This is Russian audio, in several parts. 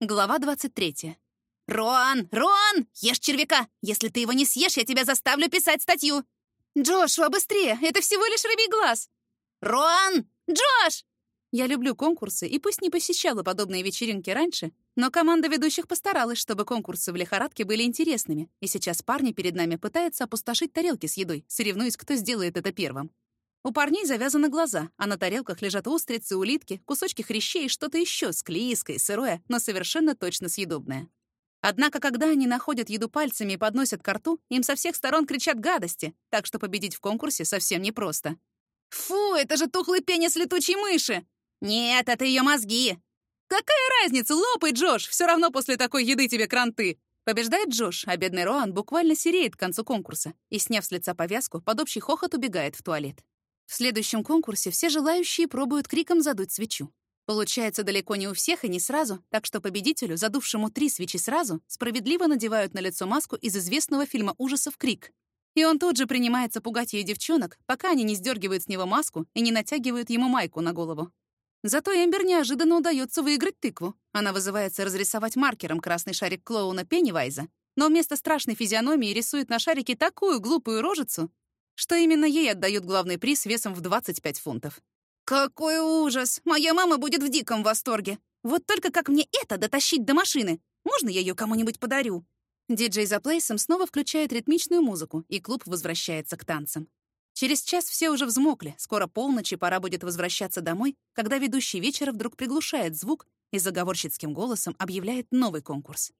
Глава 23. «Роан! Роан! Ешь червяка! Если ты его не съешь, я тебя заставлю писать статью!» «Джошуа, быстрее! Это всего лишь рыбий глаз!» «Роан! Джош!» Я люблю конкурсы, и пусть не посещала подобные вечеринки раньше, но команда ведущих постаралась, чтобы конкурсы в лихорадке были интересными, и сейчас парни перед нами пытаются опустошить тарелки с едой, соревнуясь, кто сделает это первым. У парней завязаны глаза, а на тарелках лежат устрицы, улитки, кусочки хрящей и что-то еще склизкое, сырое, но совершенно точно съедобное. Однако, когда они находят еду пальцами и подносят ко рту, им со всех сторон кричат гадости, так что победить в конкурсе совсем непросто. «Фу, это же тухлый пенис летучей мыши!» «Нет, это ее мозги!» «Какая разница, лопай, Джош! Все равно после такой еды тебе кранты!» Побеждает Джош, а бедный Роан буквально сереет к концу конкурса и, сняв с лица повязку, под общий хохот убегает в туалет. В следующем конкурсе все желающие пробуют криком задуть свечу. Получается далеко не у всех и не сразу, так что победителю, задувшему три свечи сразу, справедливо надевают на лицо маску из известного фильма ужасов «Крик». И он тут же принимается пугать ее девчонок, пока они не сдергивают с него маску и не натягивают ему майку на голову. Зато Эмбер неожиданно удается выиграть тыкву. Она вызывается разрисовать маркером красный шарик клоуна Пеннивайза, но вместо страшной физиономии рисует на шарике такую глупую рожицу, что именно ей отдают главный приз весом в 25 фунтов. «Какой ужас! Моя мама будет в диком восторге! Вот только как мне это дотащить до машины? Можно я ее кому-нибудь подарю?» Диджей за плейсом снова включает ритмичную музыку, и клуб возвращается к танцам. Через час все уже взмокли, скоро полночь, и пора будет возвращаться домой, когда ведущий вечера вдруг приглушает звук и заговорщицким голосом объявляет новый конкурс.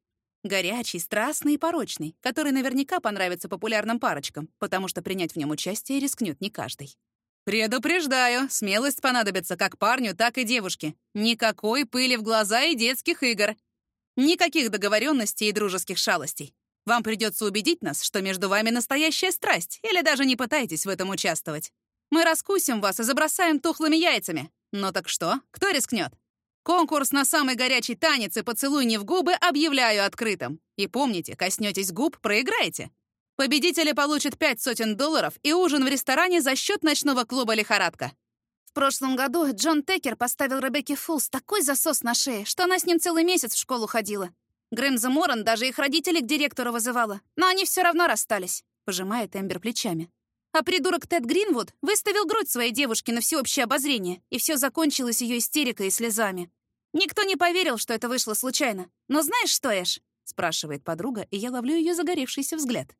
Горячий, страстный и порочный, который наверняка понравится популярным парочкам, потому что принять в нем участие рискнет не каждый. «Предупреждаю, смелость понадобится как парню, так и девушке. Никакой пыли в глаза и детских игр. Никаких договоренностей и дружеских шалостей. Вам придется убедить нас, что между вами настоящая страсть, или даже не пытайтесь в этом участвовать. Мы раскусим вас и забросаем тухлыми яйцами. Ну так что, кто рискнет? Конкурс на самый горячий танец и поцелуй не в губы объявляю открытым. И помните, коснетесь губ, проиграете. Победители получат пять сотен долларов и ужин в ресторане за счет ночного клуба «Лихорадка». В прошлом году Джон Текер поставил Ребекке Фулс такой засос на шее, что она с ним целый месяц в школу ходила. Грэмза Моран даже их родителей к директору вызывала, но они все равно расстались, пожимает Эмбер плечами. А придурок Тед Гринвуд выставил грудь своей девушки на всеобщее обозрение, и все закончилось ее истерикой и слезами. Никто не поверил, что это вышло случайно. Но знаешь что, Эш? спрашивает подруга, и я ловлю ее загоревшийся взгляд.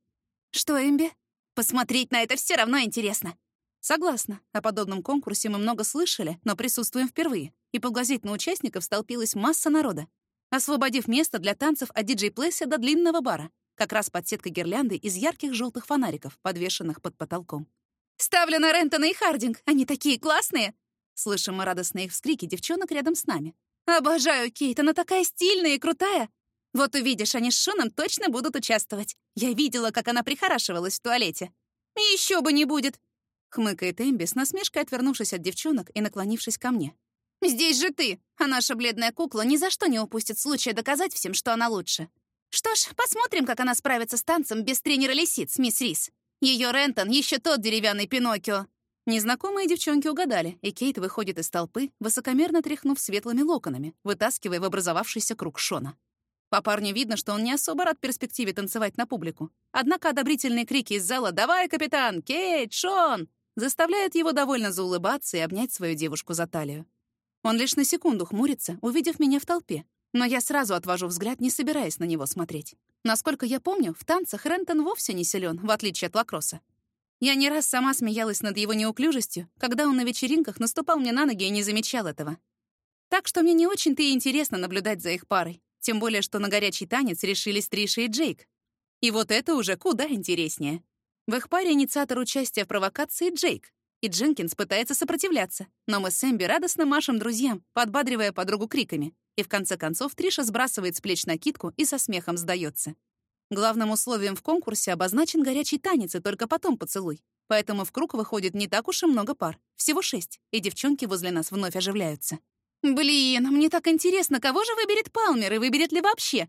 Что, Эмби? Посмотреть на это все равно интересно. Согласна. О подобном конкурсе мы много слышали, но присутствуем впервые. И поглазеть на участников столпилась масса народа, освободив место для танцев от диджей-плейса до длинного бара, как раз под сеткой гирлянды из ярких желтых фонариков, подвешенных под потолком. «Ставлю на Рентона и Хардинг! Они такие классные!» Слышим мы радостные их вскрики девчонок рядом с нами. «Обожаю Кейт, она такая стильная и крутая!» «Вот увидишь, они с Шоном точно будут участвовать. Я видела, как она прихорашивалась в туалете». Еще бы не будет!» Хмыкает Эмби с насмешкой, отвернувшись от девчонок и наклонившись ко мне. «Здесь же ты, а наша бледная кукла ни за что не упустит случая доказать всем, что она лучше. Что ж, посмотрим, как она справится с танцем без тренера лисиц, мисс Рис. Ее Рентон еще тот деревянный Пиноккио. Незнакомые девчонки угадали, и Кейт выходит из толпы, высокомерно тряхнув светлыми локонами, вытаскивая в образовавшийся круг Шона. По парню видно, что он не особо рад перспективе танцевать на публику. Однако одобрительные крики из зала «Давай, капитан! Кейт! Шон!» заставляют его довольно заулыбаться и обнять свою девушку за талию. Он лишь на секунду хмурится, увидев меня в толпе, но я сразу отвожу взгляд, не собираясь на него смотреть. Насколько я помню, в танцах Рентон вовсе не силен, в отличие от лакросса. Я не раз сама смеялась над его неуклюжестью, когда он на вечеринках наступал мне на ноги и не замечал этого. Так что мне не очень-то и интересно наблюдать за их парой. Тем более, что на горячий танец решились Триша и Джейк. И вот это уже куда интереснее. В их паре инициатор участия в провокации Джейк, и Дженкинс пытается сопротивляться, но мы с Эмби радостно машем друзьям, подбадривая подругу криками. И в конце концов Триша сбрасывает с плеч накидку и со смехом сдается. Главным условием в конкурсе обозначен горячий танец и только потом поцелуй. Поэтому в круг выходит не так уж и много пар. Всего шесть, и девчонки возле нас вновь оживляются. «Блин, мне так интересно, кого же выберет Палмер и выберет ли вообще?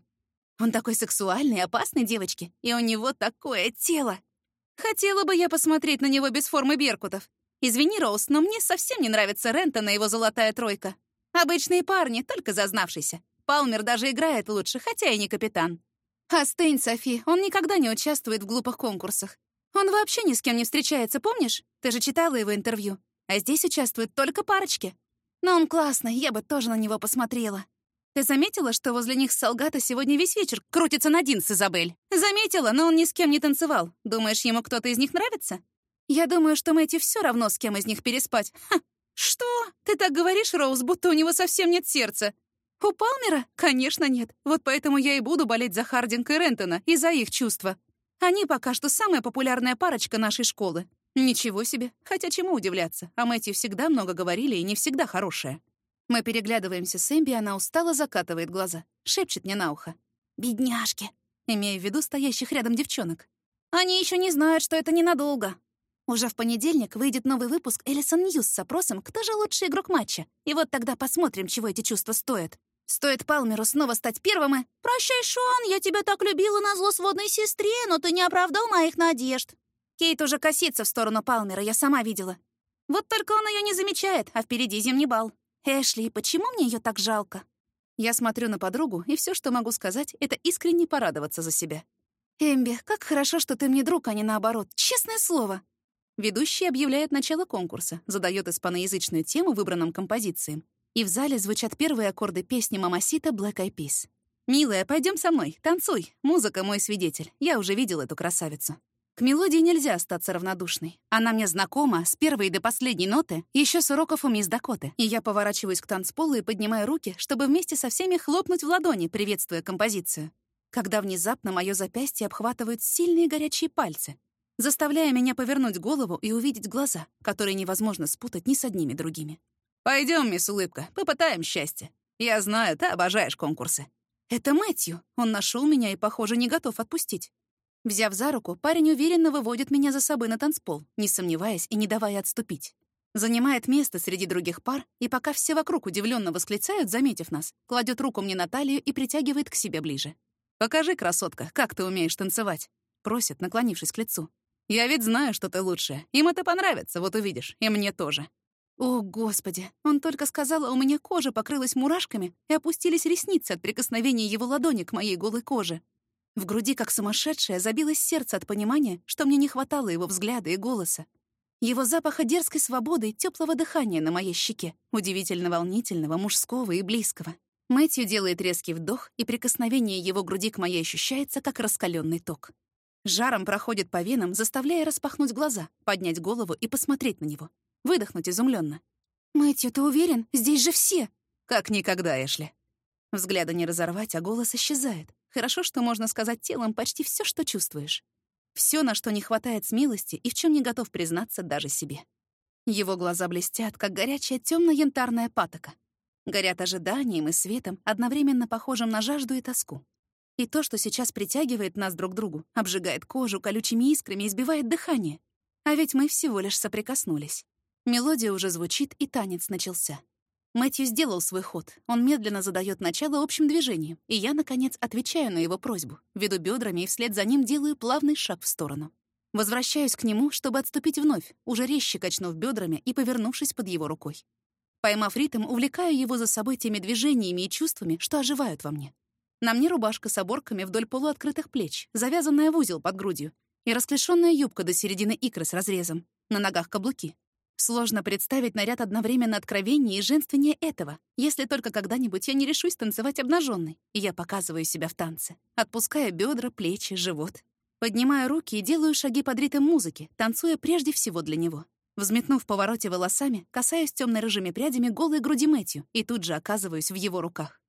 Он такой сексуальный и опасный, девочки, и у него такое тело. Хотела бы я посмотреть на него без формы беркутов. Извини, Роуз, но мне совсем не нравится Рента на его золотая тройка. Обычные парни, только зазнавшийся. Палмер даже играет лучше, хотя и не капитан. Остынь, Софи, он никогда не участвует в глупых конкурсах. Он вообще ни с кем не встречается, помнишь? Ты же читала его интервью. А здесь участвуют только парочки. Но он классный, я бы тоже на него посмотрела. Ты заметила, что возле них Салгата сегодня весь вечер крутится Надин с Изабель? Заметила, но он ни с кем не танцевал. Думаешь, ему кто-то из них нравится? Я думаю, что Мэтью все равно с кем из них переспать. Ха! Что? Ты так говоришь, Роуз, будто у него совсем нет сердца. У Палмера? Конечно, нет. Вот поэтому я и буду болеть за Хардинг и Рентона и за их чувства. Они пока что самая популярная парочка нашей школы. Ничего себе. Хотя чему удивляться? О Мэтью всегда много говорили и не всегда хорошее. Мы переглядываемся с Эмби, она устало закатывает глаза. Шепчет мне на ухо. «Бедняжки!» Имея в виду стоящих рядом девчонок. «Они еще не знают, что это ненадолго». Уже в понедельник выйдет новый выпуск Элисон Ньюс с опросом, кто же лучший игрок матча. И вот тогда посмотрим, чего эти чувства стоят. Стоит Палмеру снова стать первым и... «Прощай, Шон, я тебя так любила на зло сводной сестре, но ты не оправдал моих надежд». Кейт уже косится в сторону Палмера, я сама видела. Вот только он ее не замечает, а впереди зимний бал. Эшли, почему мне ее так жалко? Я смотрю на подругу, и все, что могу сказать, это искренне порадоваться за себя. «Эмби, как хорошо, что ты мне друг, а не наоборот. Честное слово!» Ведущий объявляет начало конкурса, задает испаноязычную тему выбранным композициям. И в зале звучат первые аккорды песни «Мамасита» Black Eyed Peas. «Милая, пойдем со мной, танцуй. Музыка — мой свидетель. Я уже видел эту красавицу». К мелодии нельзя остаться равнодушной. Она мне знакома с первой до последней ноты, еще с уроков у мисс Дакоты. И я поворачиваюсь к танцполу и поднимаю руки, чтобы вместе со всеми хлопнуть в ладони, приветствуя композицию. Когда внезапно мое запястье обхватывают сильные горячие пальцы, заставляя меня повернуть голову и увидеть глаза, которые невозможно спутать ни с одними другими. Пойдем, мисс Улыбка, попытаем счастье. Я знаю, ты обожаешь конкурсы». «Это Мэтью. Он нашел меня и, похоже, не готов отпустить. Взяв за руку, парень уверенно выводит меня за собой на танцпол, не сомневаясь и не давая отступить. Занимает место среди других пар, и пока все вокруг удивленно восклицают, заметив нас, кладет руку мне на талию и притягивает к себе ближе. «Покажи, красотка, как ты умеешь танцевать», — просит, наклонившись к лицу. «Я ведь знаю, что ты лучшая. Им это понравится, вот увидишь. И мне тоже». О, Господи! Он только сказал, а у меня кожа покрылась мурашками и опустились ресницы от прикосновения его ладони к моей голой коже. В груди, как сумасшедшее, забилось сердце от понимания, что мне не хватало его взгляда и голоса. Его запаха дерзкой свободы и теплого дыхания на моей щеке, удивительно волнительного, мужского и близкого. Мэтью делает резкий вдох, и прикосновение его груди к моей ощущается, как раскаленный ток. Жаром проходит по венам, заставляя распахнуть глаза, поднять голову и посмотреть на него. Выдохнуть изумленно. «Мэтью, ты уверен? Здесь же все!» «Как никогда, Эшли». Взгляда не разорвать, а голос исчезает. Хорошо, что можно сказать телом почти все, что чувствуешь. Все, на что не хватает смелости и в чем не готов признаться даже себе. Его глаза блестят, как горячая темно янтарная патока. Горят ожиданием и светом, одновременно похожим на жажду и тоску. И то, что сейчас притягивает нас друг к другу, обжигает кожу колючими искрами и сбивает дыхание. А ведь мы всего лишь соприкоснулись. Мелодия уже звучит, и танец начался. Мэтью сделал свой ход. Он медленно задает начало общим движением, и я, наконец, отвечаю на его просьбу, веду бедрами и вслед за ним делаю плавный шаг в сторону. Возвращаюсь к нему, чтобы отступить вновь, уже резче качнув бедрами и повернувшись под его рукой. Поймав ритм, увлекаю его за собой теми движениями и чувствами, что оживают во мне. На мне рубашка с оборками вдоль полуоткрытых плеч, завязанная в узел под грудью, и расклешенная юбка до середины икры с разрезом. На ногах каблуки. Сложно представить наряд одновременно откровеннее и женственнее этого, если только когда-нибудь я не решусь танцевать обнаженной, и я показываю себя в танце, отпуская бедра, плечи, живот. Поднимаю руки и делаю шаги под ритм музыки, танцуя прежде всего для него. Взметнув в повороте волосами, касаюсь темно-рыжими прядями голой груди Мэтью и тут же оказываюсь в его руках.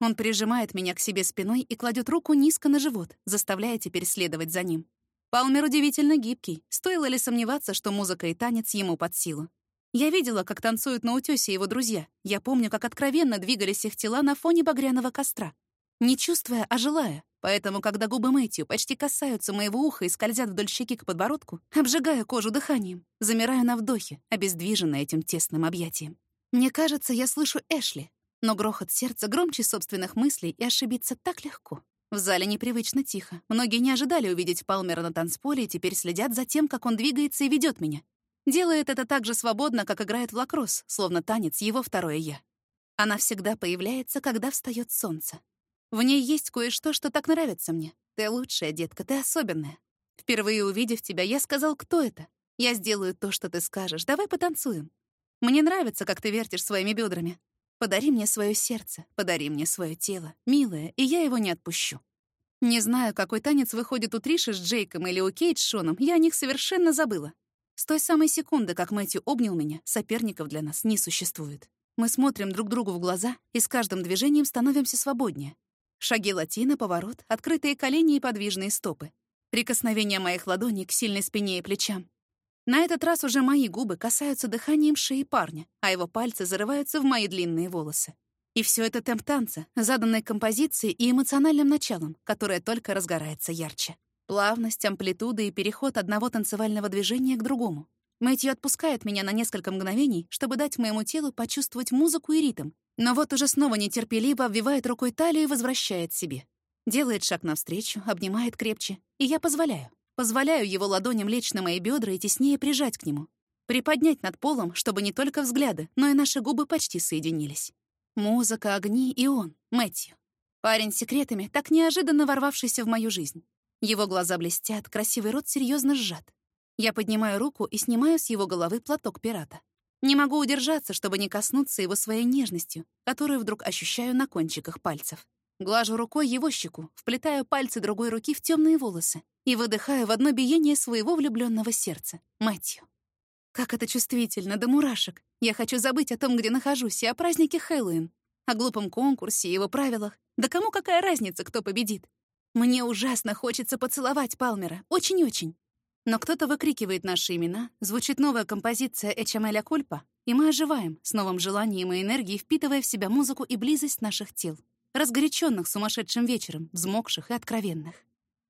Он прижимает меня к себе спиной и кладет руку низко на живот, заставляя теперь следовать за ним. Палмер удивительно гибкий. Стоило ли сомневаться, что музыка и танец ему под силу? Я видела, как танцуют на утёсе его друзья. Я помню, как откровенно двигались их тела на фоне багряного костра. Не чувствуя, а желая. Поэтому, когда губы Мэтью почти касаются моего уха и скользят вдоль щеки к подбородку, обжигая кожу дыханием, замираю на вдохе, обездвиженная этим тесным объятием. Мне кажется, я слышу Эшли, но грохот сердца громче собственных мыслей и ошибиться так легко. В зале непривычно тихо. Многие не ожидали увидеть Палмера на танцполе и теперь следят за тем, как он двигается и ведет меня. Делает это так же свободно, как играет в лакросс, словно танец его второе «я». Она всегда появляется, когда встает солнце. В ней есть кое-что, что так нравится мне. Ты лучшая, детка, ты особенная. Впервые увидев тебя, я сказал, кто это. Я сделаю то, что ты скажешь. Давай потанцуем. Мне нравится, как ты вертишь своими бедрами. Подари мне свое сердце, подари мне свое тело, милое, и я его не отпущу. Не знаю, какой танец выходит у Триши с Джейком или у Кейт с Шоном, я о них совершенно забыла. С той самой секунды, как Мэтью обнял меня, соперников для нас не существует. Мы смотрим друг другу в глаза и с каждым движением становимся свободнее. Шаги латина, поворот, открытые колени и подвижные стопы. Прикосновение моих ладоней к сильной спине и плечам. На этот раз уже мои губы касаются дыханием шеи парня, а его пальцы зарываются в мои длинные волосы. И все это темп танца, заданной композицией и эмоциональным началом, которое только разгорается ярче. Плавность, амплитуда и переход одного танцевального движения к другому. Мэтью отпускает меня на несколько мгновений, чтобы дать моему телу почувствовать музыку и ритм, но вот уже снова нетерпеливо обвивает рукой талию и возвращает себе. Делает шаг навстречу, обнимает крепче, и я позволяю. Позволяю его ладоням лечь на мои бедра и теснее прижать к нему. Приподнять над полом, чтобы не только взгляды, но и наши губы почти соединились. Музыка, огни и он, Мэтью. Парень с секретами, так неожиданно ворвавшийся в мою жизнь. Его глаза блестят, красивый рот серьезно сжат. Я поднимаю руку и снимаю с его головы платок пирата. Не могу удержаться, чтобы не коснуться его своей нежностью, которую вдруг ощущаю на кончиках пальцев. Глажу рукой его щеку, вплетаю пальцы другой руки в темные волосы и выдыхаю в одно биение своего влюбленного сердца, Мэтью. Как это чувствительно, до мурашек. Я хочу забыть о том, где нахожусь, и о празднике Хэллоуин, о глупом конкурсе и его правилах. Да кому какая разница, кто победит? Мне ужасно хочется поцеловать Палмера, очень-очень. Но кто-то выкрикивает наши имена, звучит новая композиция Эчамеля Кульпа, и мы оживаем, с новым желанием и энергией впитывая в себя музыку и близость наших тел, разгоряченных сумасшедшим вечером, взмокших и откровенных.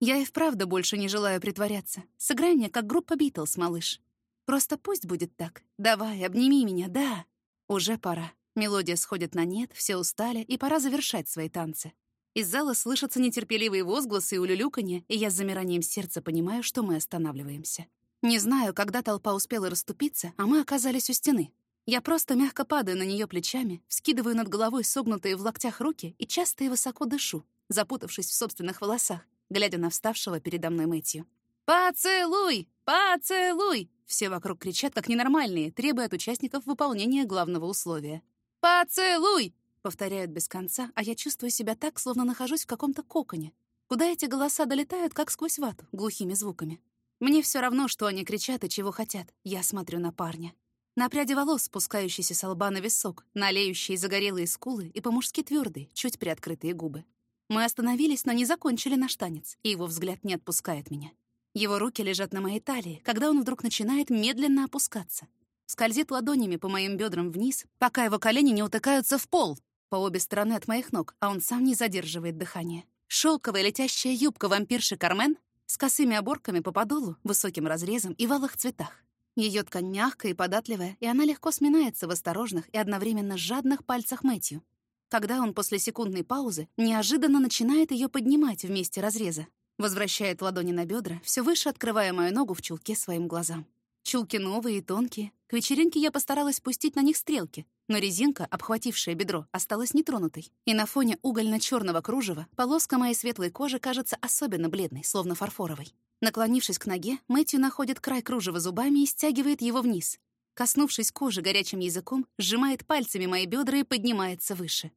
Я и вправду больше не желаю притворяться. Сыграй мне, как группа Битлз, малыш. Просто пусть будет так. Давай, обними меня, да. Уже пора. Мелодия сходит на нет, все устали, и пора завершать свои танцы. Из зала слышатся нетерпеливые возгласы и улюлюканье, и я с замиранием сердца понимаю, что мы останавливаемся. Не знаю, когда толпа успела расступиться, а мы оказались у стены. Я просто мягко падаю на нее плечами, вскидываю над головой согнутые в локтях руки и часто и высоко дышу, запутавшись в собственных волосах, глядя на вставшего передо мной Мэтью. «Поцелуй! Поцелуй!» Все вокруг кричат, как ненормальные, требуя от участников выполнения главного условия. «Поцелуй! Повторяют без конца, а я чувствую себя так, словно нахожусь в каком-то коконе, куда эти голоса долетают, как сквозь вату, глухими звуками. Мне все равно, что они кричат и чего хотят. Я смотрю на парня. На пряди волос, спускающиеся с лба на висок, налеющие загорелые скулы и по-мужски твердые, чуть приоткрытые губы. Мы остановились, но не закончили наш танец, и его взгляд не отпускает меня. Его руки лежат на моей талии, когда он вдруг начинает медленно опускаться. Скользит ладонями по моим бедрам вниз, пока его колени не утыкаются в пол, по обе стороны от моих ног, а он сам не задерживает дыхание. Шелковая летящая юбка вампирши Кармен с косыми оборками по подолу, высоким разрезом и в алых цветах. Ее ткань мягкая и податливая, и она легко сминается в осторожных и одновременно жадных пальцах Мэтью, когда он после секундной паузы неожиданно начинает ее поднимать вместе разреза, возвращает ладони на бедра, все выше открывая мою ногу в чулке своим глазам. Чулки новые и тонкие. К вечеринке я постаралась пустить на них стрелки, но резинка, обхватившая бедро, осталась нетронутой. И на фоне угольно черного кружева полоска моей светлой кожи кажется особенно бледной, словно фарфоровой. Наклонившись к ноге, Мэтью находит край кружева зубами и стягивает его вниз. Коснувшись кожи горячим языком, сжимает пальцами мои бедра и поднимается выше.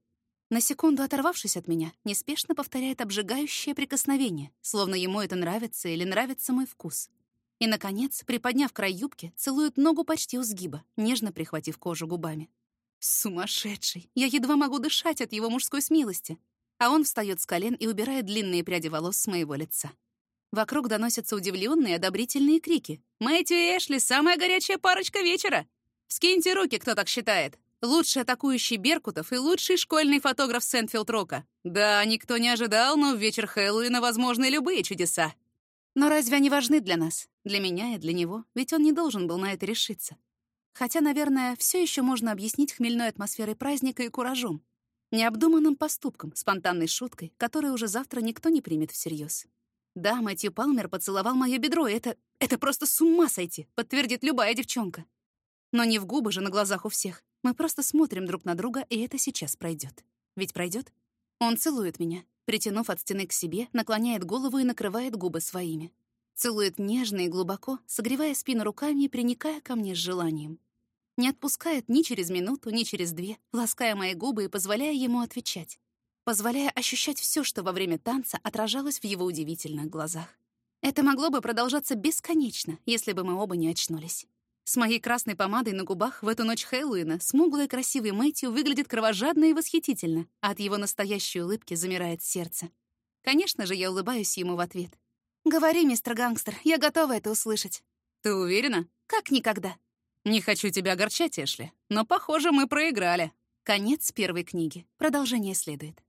На секунду оторвавшись от меня, неспешно повторяет обжигающее прикосновение, словно ему это нравится или нравится мой вкус. И, наконец, приподняв край юбки, целует ногу почти у сгиба, нежно прихватив кожу губами. Сумасшедший! Я едва могу дышать от его мужской смелости. А он встает с колен и убирает длинные пряди волос с моего лица. Вокруг доносятся удивленные, одобрительные крики. «Мэтью и Эшли — самая горячая парочка вечера! Вскиньте руки, кто так считает! Лучший атакующий Беркутов и лучший школьный фотограф Сентфилд-Рока. Да, никто не ожидал, но в вечер Хэллоуина возможны любые чудеса. Но разве они важны для нас? Для меня и для него? Ведь он не должен был на это решиться. Хотя, наверное, все еще можно объяснить хмельной атмосферой праздника и куражом. Необдуманным поступком, спонтанной шуткой, которую уже завтра никто не примет всерьез. Да, Мэтью Палмер поцеловал мое бедро, это... это просто с ума сойти, подтвердит любая девчонка. Но не в губы же на глазах у всех. Мы просто смотрим друг на друга, и это сейчас пройдет. Ведь пройдет? Он целует меня, притянув от стены к себе, наклоняет голову и накрывает губы своими. Целует нежно и глубоко, согревая спину руками и приникая ко мне с желанием. Не отпускает ни через минуту, ни через две, лаская мои губы и позволяя ему отвечать. Позволяя ощущать все, что во время танца отражалось в его удивительных глазах. Это могло бы продолжаться бесконечно, если бы мы оба не очнулись. С моей красной помадой на губах в эту ночь Хэллоуина смуглый красивый Мэтью выглядит кровожадно и восхитительно, а от его настоящей улыбки замирает сердце. Конечно же, я улыбаюсь ему в ответ. «Говори, мистер Гангстер, я готова это услышать». «Ты уверена?» «Как никогда». «Не хочу тебя огорчать, Эшли, но, похоже, мы проиграли». Конец первой книги. Продолжение следует.